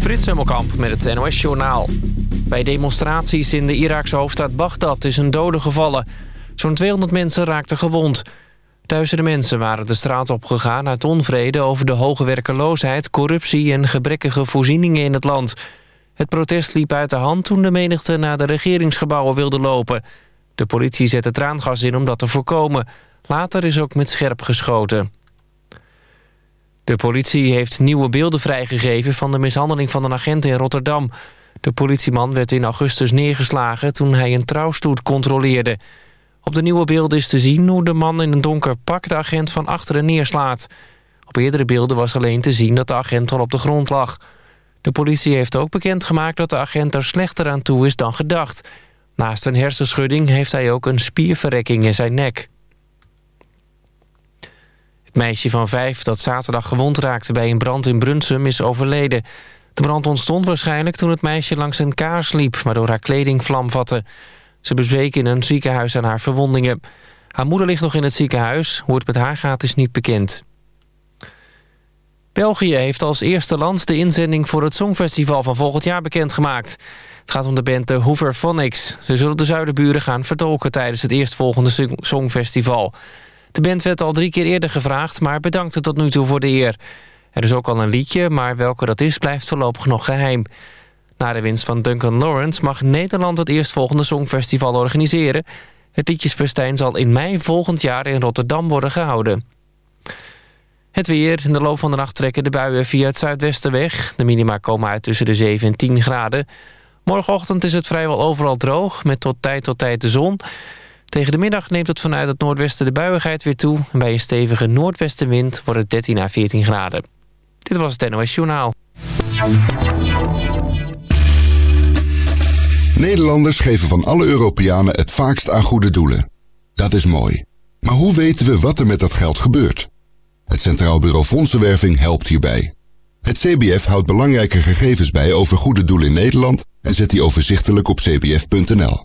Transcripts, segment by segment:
Frits Hemmelkamp met het NOS-journaal. Bij demonstraties in de Iraakse hoofdstad Bagdad is een dode gevallen. Zo'n 200 mensen raakten gewond. Duizenden mensen waren de straat opgegaan uit onvrede... over de hoge werkeloosheid, corruptie en gebrekkige voorzieningen in het land. Het protest liep uit de hand toen de menigte naar de regeringsgebouwen wilde lopen. De politie zette traangas in om dat te voorkomen. Later is ook met scherp geschoten. De politie heeft nieuwe beelden vrijgegeven... van de mishandeling van een agent in Rotterdam. De politieman werd in augustus neergeslagen... toen hij een trouwstoet controleerde. Op de nieuwe beelden is te zien hoe de man in een donker pak... de agent van achteren neerslaat. Op eerdere beelden was alleen te zien dat de agent al op de grond lag. De politie heeft ook bekendgemaakt dat de agent er slechter aan toe is dan gedacht. Naast een hersenschudding heeft hij ook een spierverrekking in zijn nek meisje van vijf dat zaterdag gewond raakte bij een brand in Brunsum is overleden. De brand ontstond waarschijnlijk toen het meisje langs een kaars liep... waardoor haar kleding vlam vatte. Ze bezweek in een ziekenhuis aan haar verwondingen. Haar moeder ligt nog in het ziekenhuis. Hoe het met haar gaat is niet bekend. België heeft als eerste land de inzending voor het Songfestival van volgend jaar bekendgemaakt. Het gaat om de band de Hoover Phonics. Ze zullen de zuiderburen gaan vertolken tijdens het eerstvolgende Songfestival. De band werd al drie keer eerder gevraagd, maar bedankte tot nu toe voor de eer. Er is ook al een liedje, maar welke dat is blijft voorlopig nog geheim. Na de winst van Duncan Lawrence mag Nederland het eerstvolgende Songfestival organiseren. Het liedjesfestijn zal in mei volgend jaar in Rotterdam worden gehouden. Het weer. In de loop van de nacht trekken de buien via het zuidwesten weg. De minima komen uit tussen de 7 en 10 graden. Morgenochtend is het vrijwel overal droog, met tot tijd tot tijd de zon. Tegen de middag neemt het vanuit het noordwesten de buiigheid weer toe. En bij een stevige noordwestenwind wordt het 13 à 14 graden. Dit was het NOS Journaal. Nederlanders geven van alle Europeanen het vaakst aan goede doelen. Dat is mooi. Maar hoe weten we wat er met dat geld gebeurt? Het Centraal Bureau Fondsenwerving helpt hierbij. Het CBF houdt belangrijke gegevens bij over goede doelen in Nederland... en zet die overzichtelijk op cbf.nl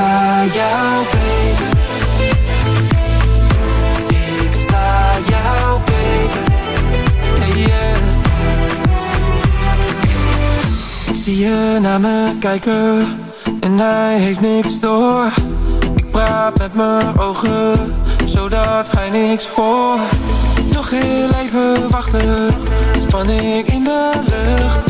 sta jou beter Ik sta jou hey yeah. Ik zie je naar me kijken En hij heeft niks door. Ik praat met mijn ogen Zodat hij niks hoort. Nog heel even wachten Spanning in de lucht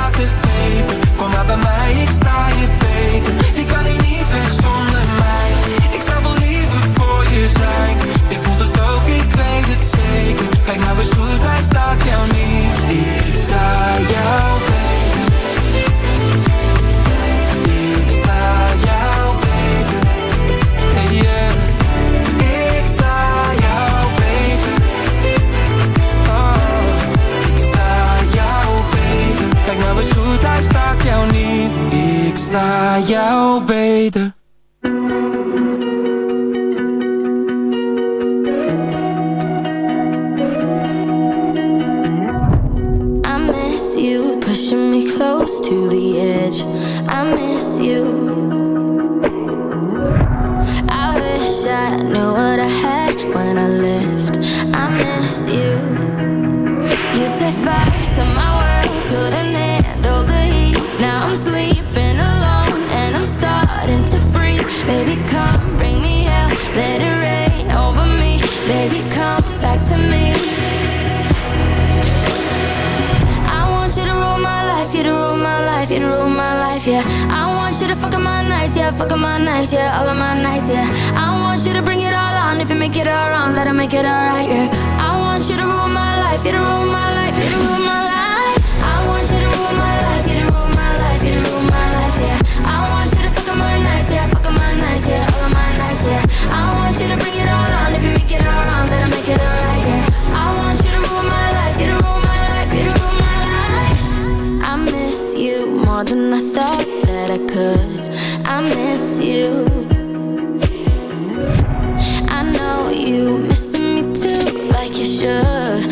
het weten Kom maar bij mij, ik sta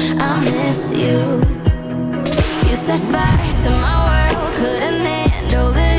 I miss you You set fire to my world Couldn't handle it.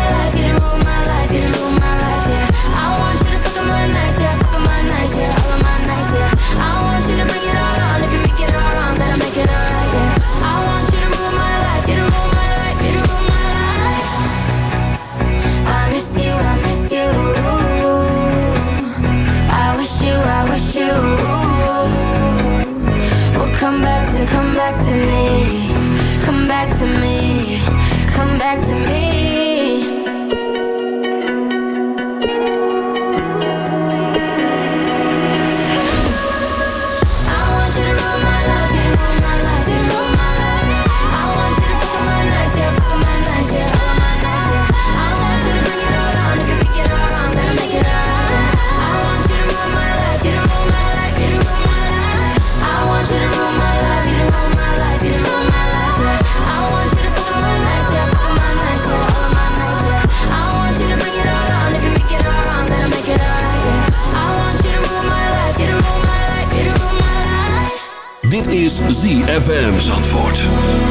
ZFM Zandvoort.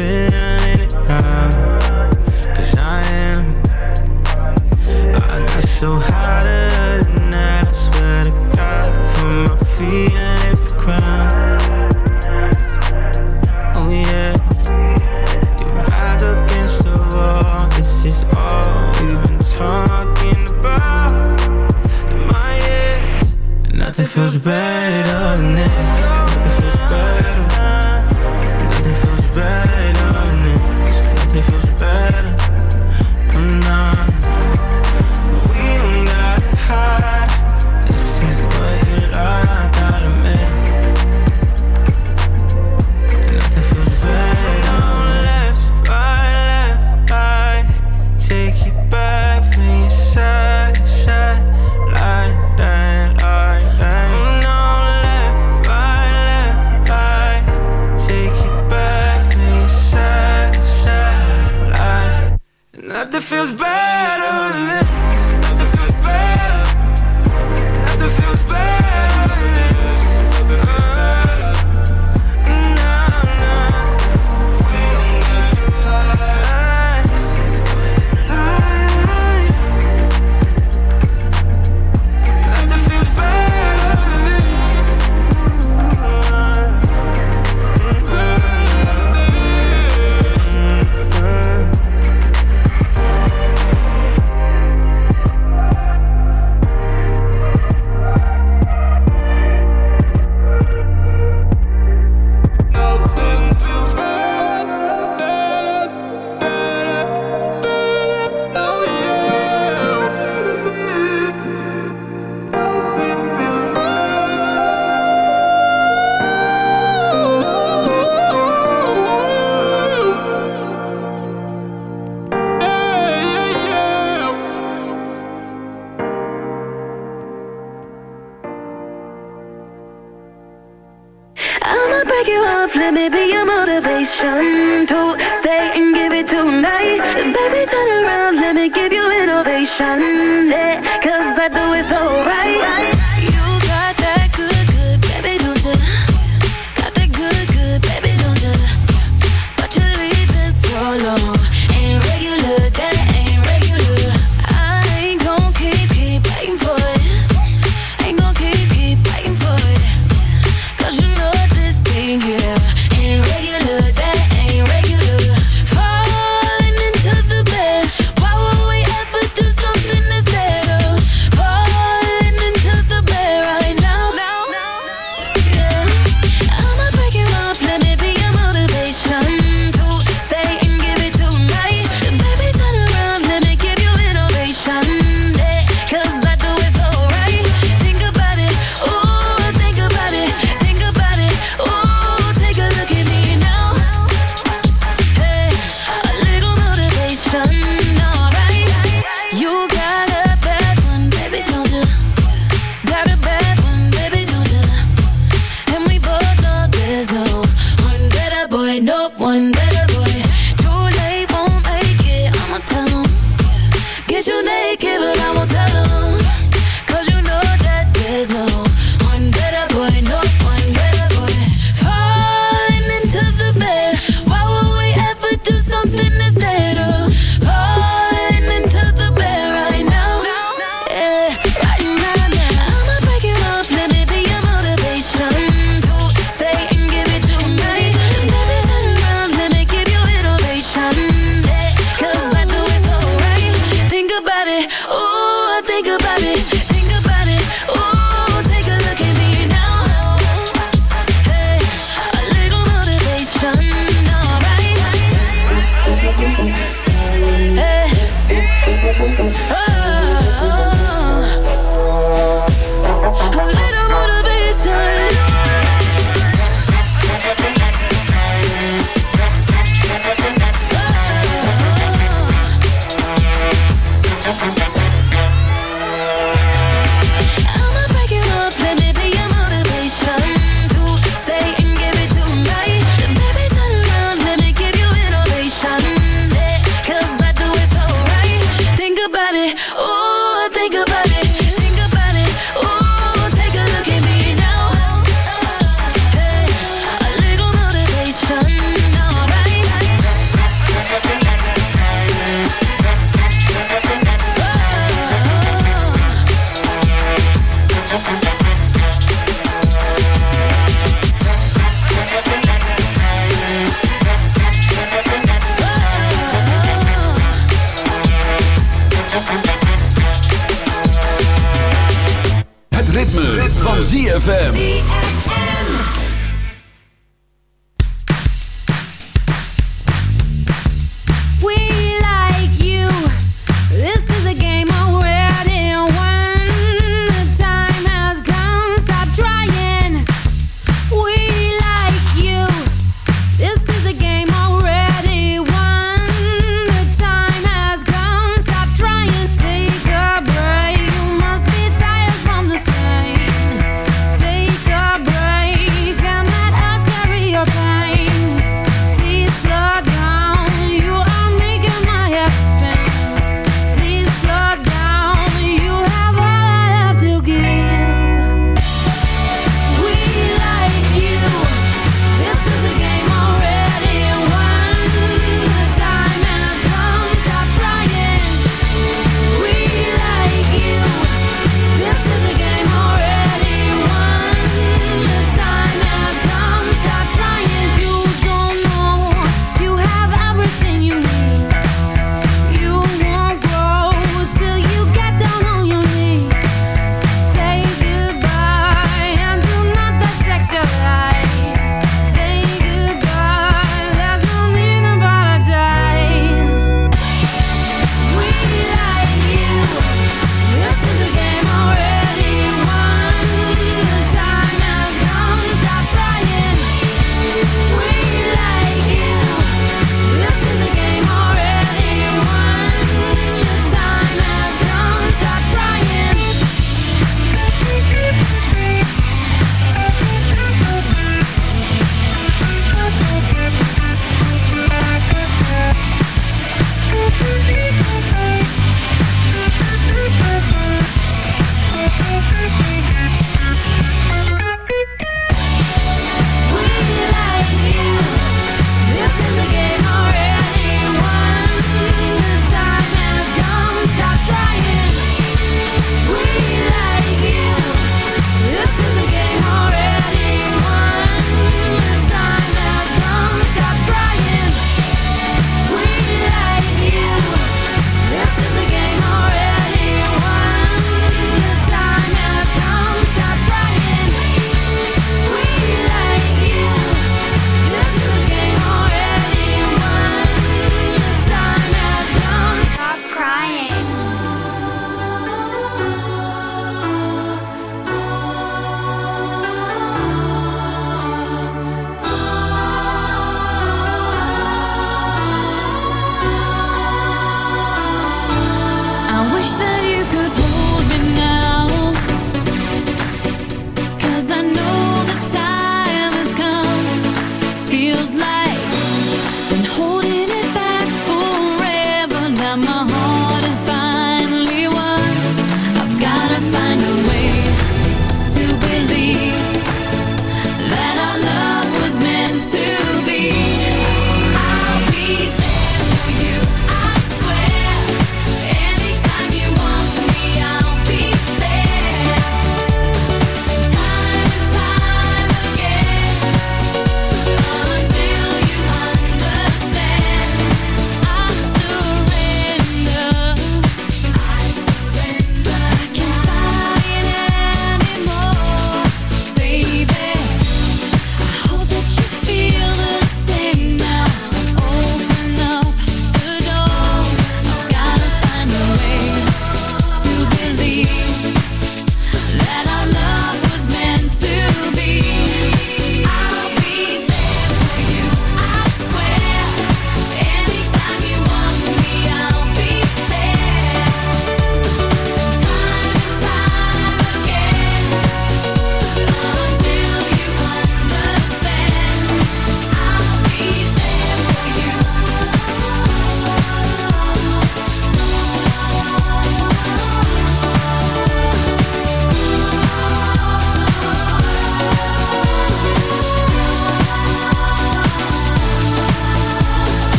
feeling it out. Cause I am. I got so hotter than that. I swear to God, from my feet I lift the ground. Oh yeah. You're back against the wall. This is all we've been talking about. In my ears, nothing feels better than this.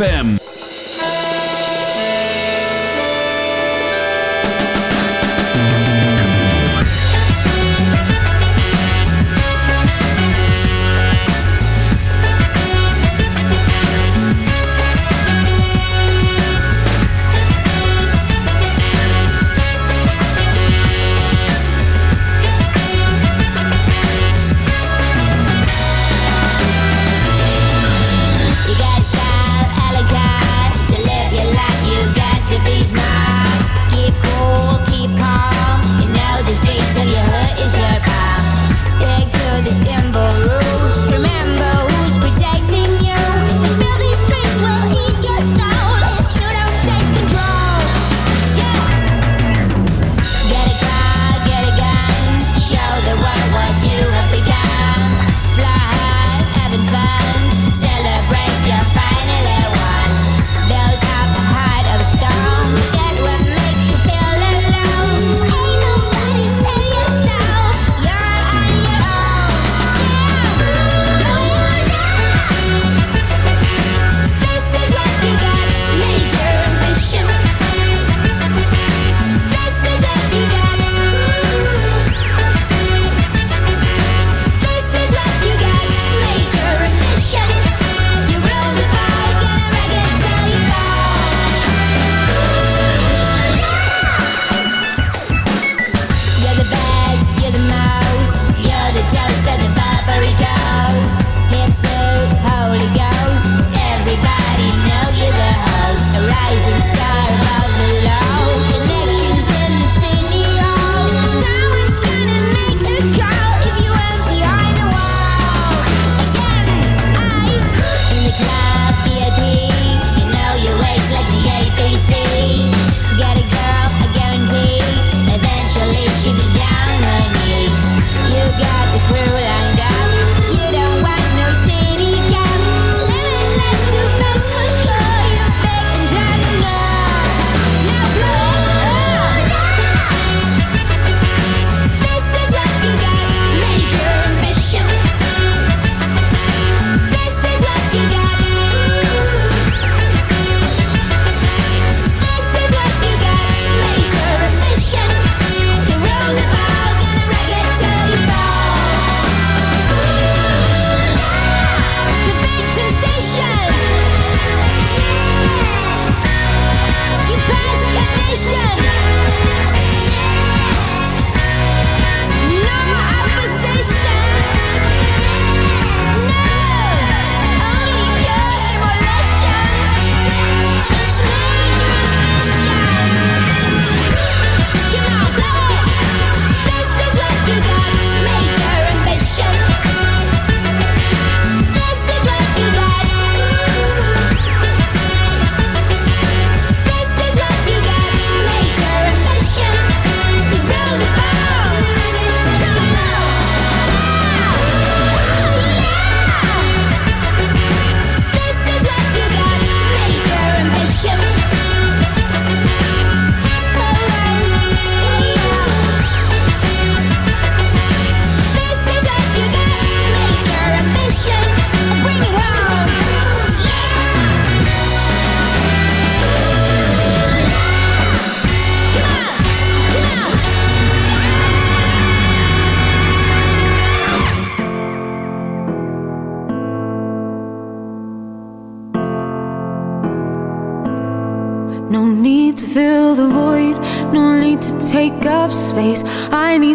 ZFM.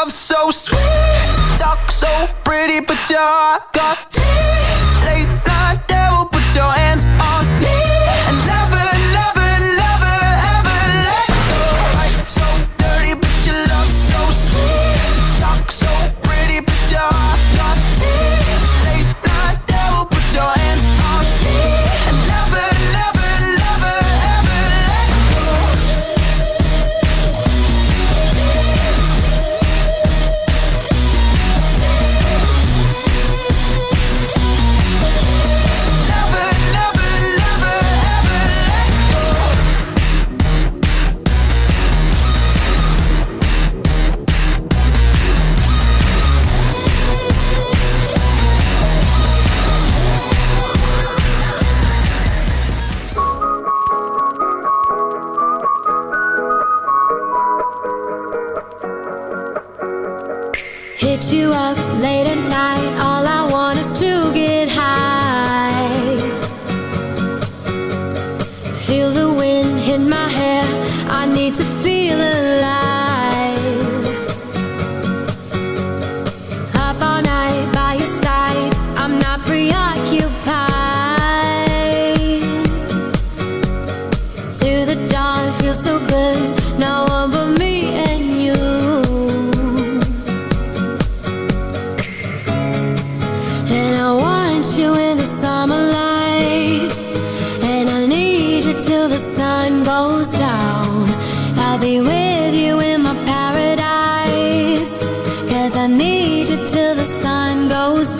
love so sweet, talk so pretty, but you're got teeth. Goes